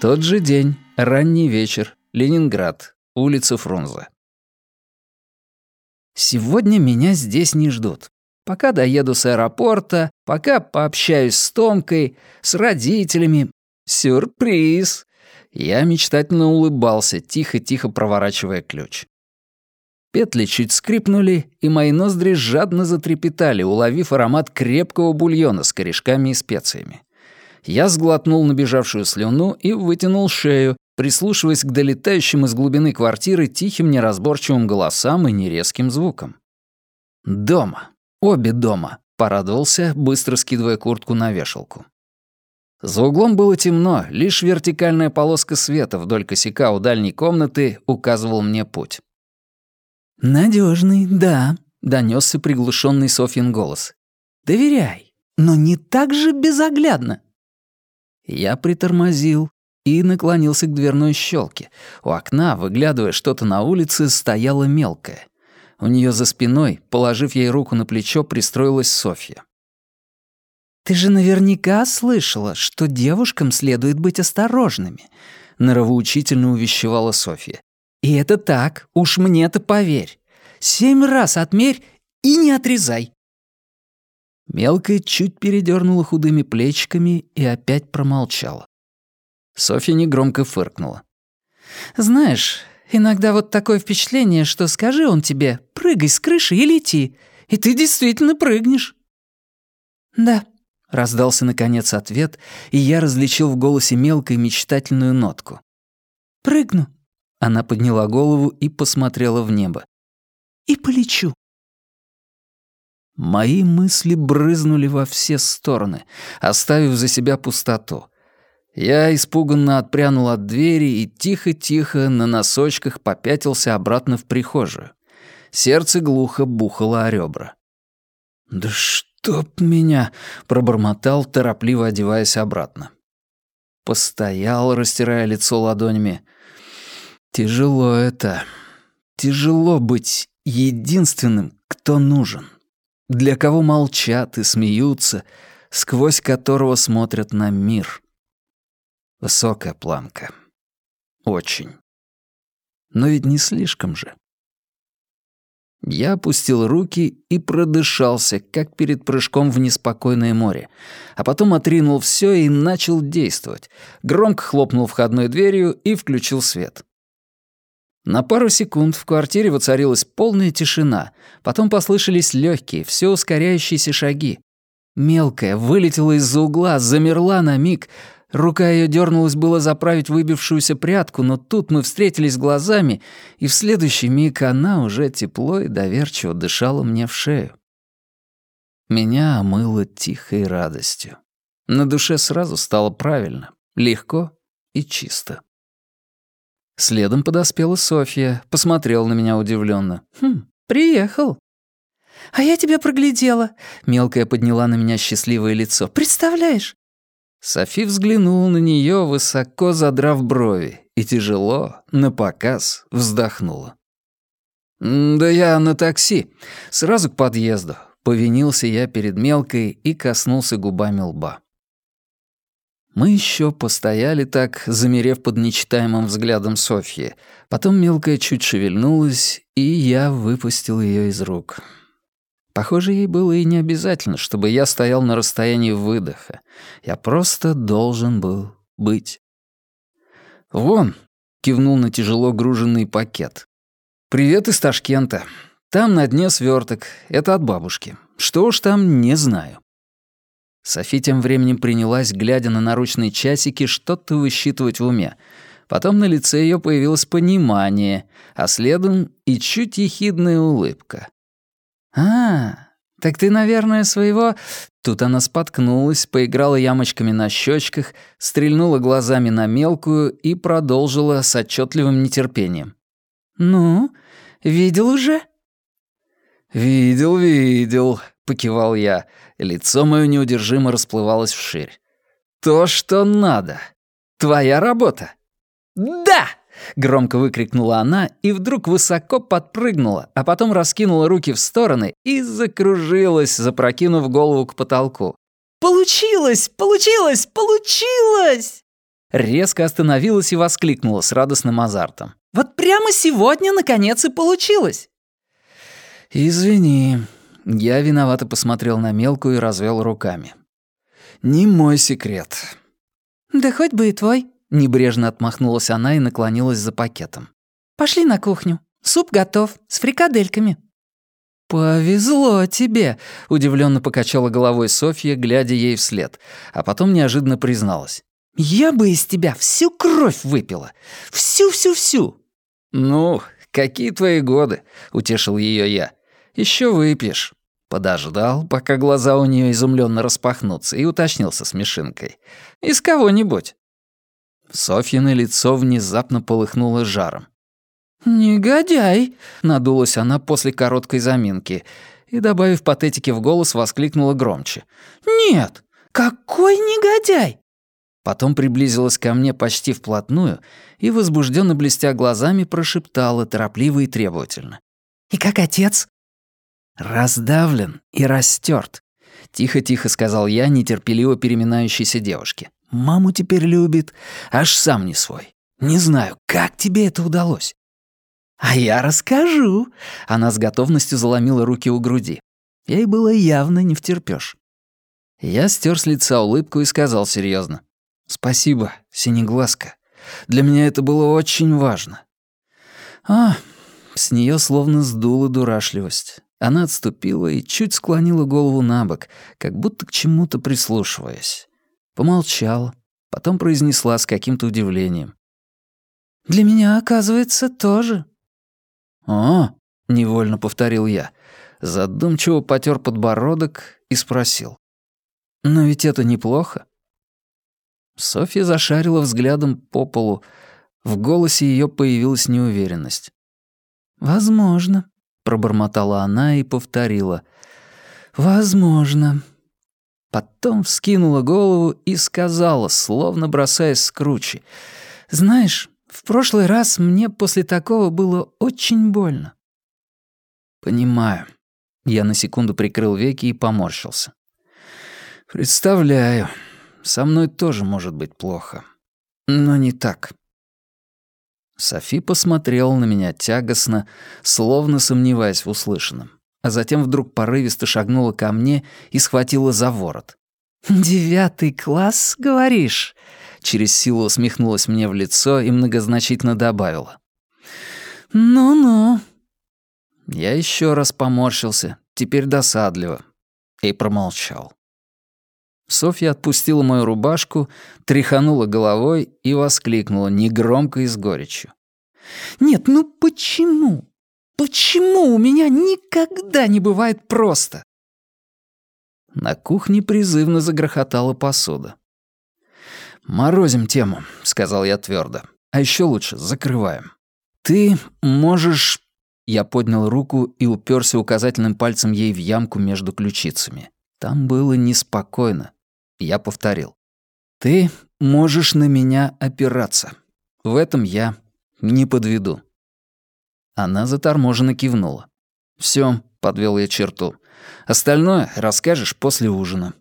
Тот же день, ранний вечер, Ленинград, улица Фрунзе. Сегодня меня здесь не ждут. Пока доеду с аэропорта, пока пообщаюсь с Томкой, с родителями. Сюрприз! Я мечтательно улыбался, тихо-тихо проворачивая ключ. Петли чуть скрипнули, и мои ноздри жадно затрепетали, уловив аромат крепкого бульона с корешками и специями. Я сглотнул набежавшую слюну и вытянул шею, прислушиваясь к долетающим из глубины квартиры тихим неразборчивым голосам и нерезким звукам. «Дома. Обе дома», — порадовался, быстро скидывая куртку на вешалку. За углом было темно, лишь вертикальная полоска света вдоль косяка у дальней комнаты указывал мне путь. Надежный, да», — донесся приглушенный Софьин голос. «Доверяй, но не так же безоглядно». Я притормозил и наклонился к дверной щелке. У окна, выглядывая что-то на улице, стояла мелкая. У нее за спиной, положив ей руку на плечо, пристроилась Софья. «Ты же наверняка слышала, что девушкам следует быть осторожными», — норовоучительно увещевала Софья. «И это так, уж мне-то поверь. Семь раз отмерь и не отрезай». Мелкая чуть передернула худыми плечиками и опять промолчала. Софья негромко фыркнула. «Знаешь, иногда вот такое впечатление, что скажи он тебе, прыгай с крыши и лети, и ты действительно прыгнешь». «Да», — раздался наконец ответ, и я различил в голосе мелкой мечтательную нотку. «Прыгну». Она подняла голову и посмотрела в небо. «И полечу». Мои мысли брызнули во все стороны, оставив за себя пустоту. Я испуганно отпрянул от двери и тихо-тихо на носочках попятился обратно в прихожую. Сердце глухо бухало о ребра. «Да чтоб меня!» — пробормотал, торопливо одеваясь обратно. Постоял, растирая лицо ладонями. «Тяжело это. Тяжело быть единственным, кто нужен» для кого молчат и смеются, сквозь которого смотрят на мир. Высокая планка. Очень. Но ведь не слишком же. Я опустил руки и продышался, как перед прыжком в неспокойное море, а потом отринул все и начал действовать. Громко хлопнул входной дверью и включил свет. На пару секунд в квартире воцарилась полная тишина, потом послышались легкие, все ускоряющиеся шаги. Мелкая вылетела из-за угла, замерла на миг. Рука ее дернулась было заправить выбившуюся прядку, но тут мы встретились глазами, и в следующий миг она уже тепло и доверчиво дышала мне в шею. Меня омыло тихой радостью. На душе сразу стало правильно, легко и чисто. Следом подоспела Софья, посмотрела на меня удивленно. «Хм, приехал». «А я тебя проглядела», — мелкая подняла на меня счастливое лицо. «Представляешь?» Софи взглянула на нее, высоко задрав брови, и тяжело, на показ, вздохнула. «Да я на такси. Сразу к подъезду». Повинился я перед мелкой и коснулся губами лба. Мы еще постояли так, замерев под нечитаемым взглядом Софьи. Потом мелкая чуть шевельнулась, и я выпустил ее из рук. Похоже, ей было и не обязательно, чтобы я стоял на расстоянии выдоха. Я просто должен был быть. «Вон», — кивнул на тяжело груженный пакет. «Привет из Ташкента. Там на дне сверток. Это от бабушки. Что уж там, не знаю». Софи тем временем принялась, глядя на наручные часики, что-то высчитывать в уме. Потом на лице ее появилось понимание, а следом и чуть ехидная улыбка. «А, так ты, наверное, своего...» Тут она споткнулась, поиграла ямочками на щечках, стрельнула глазами на мелкую и продолжила с отчетливым нетерпением. «Ну, видел уже?» «Видел, видел», — покивал я. Лицо мое неудержимо расплывалось вширь. «То, что надо. Твоя работа». «Да!» — громко выкрикнула она и вдруг высоко подпрыгнула, а потом раскинула руки в стороны и закружилась, запрокинув голову к потолку. «Получилось! Получилось! Получилось!» резко остановилась и воскликнула с радостным азартом. «Вот прямо сегодня, наконец, и получилось!» «Извини». Я виновато посмотрел на мелкую и развел руками. «Не мой секрет». «Да хоть бы и твой», — небрежно отмахнулась она и наклонилась за пакетом. «Пошли на кухню. Суп готов, с фрикадельками». «Повезло тебе», — удивленно покачала головой Софья, глядя ей вслед, а потом неожиданно призналась. «Я бы из тебя всю кровь выпила. Всю-всю-всю». «Ну, какие твои годы?» — утешил ее я. Еще выпьешь». Подождал, пока глаза у нее изумленно распахнутся, и уточнился смешинкой. «Из кого-нибудь». Софьино лицо внезапно полыхнуло жаром. «Негодяй!» — надулась она после короткой заминки и, добавив патетики в голос, воскликнула громче. «Нет! Какой негодяй!» Потом приблизилась ко мне почти вплотную и, возбужденно блестя глазами, прошептала торопливо и требовательно. «И как отец?» «Раздавлен и растерт», — тихо-тихо сказал я нетерпеливо переминающейся девушке. «Маму теперь любит, аж сам не свой. Не знаю, как тебе это удалось?» «А я расскажу!» Она с готовностью заломила руки у груди. Ей было явно не втерпёшь. Я стер с лица улыбку и сказал серьезно: «Спасибо, Синеглазка. Для меня это было очень важно». А, с нее словно сдула дурашливость. Она отступила и чуть склонила голову на бок, как будто к чему-то прислушиваясь. Помолчала, потом произнесла с каким-то удивлением. «Для меня, оказывается, тоже». «О!» — невольно повторил я. Задумчиво потер подбородок и спросил. «Но ведь это неплохо». Софья зашарила взглядом по полу. В голосе ее появилась неуверенность. «Возможно», пробормотала она и повторила. «Возможно». Потом вскинула голову и сказала, словно бросаясь с кручи. «Знаешь, в прошлый раз мне после такого было очень больно». «Понимаю». Я на секунду прикрыл веки и поморщился. «Представляю. Со мной тоже может быть плохо. Но не так. Софи посмотрела на меня тягостно, словно сомневаясь в услышанном, а затем вдруг порывисто шагнула ко мне и схватила за ворот. «Девятый класс, говоришь?» Через силу усмехнулась мне в лицо и многозначительно добавила. «Ну-ну». Я еще раз поморщился, теперь досадливо, и промолчал. Софья отпустила мою рубашку, тряханула головой и воскликнула негромко и с горечью. «Нет, ну почему? Почему у меня никогда не бывает просто?» На кухне призывно загрохотала посуда. «Морозим тему», — сказал я твердо. «А еще лучше закрываем. Ты можешь...» Я поднял руку и уперся указательным пальцем ей в ямку между ключицами. Там было неспокойно. Я повторил. «Ты можешь на меня опираться. В этом я не подведу». Она заторможенно кивнула. «Всё», — подвел я черту. «Остальное расскажешь после ужина».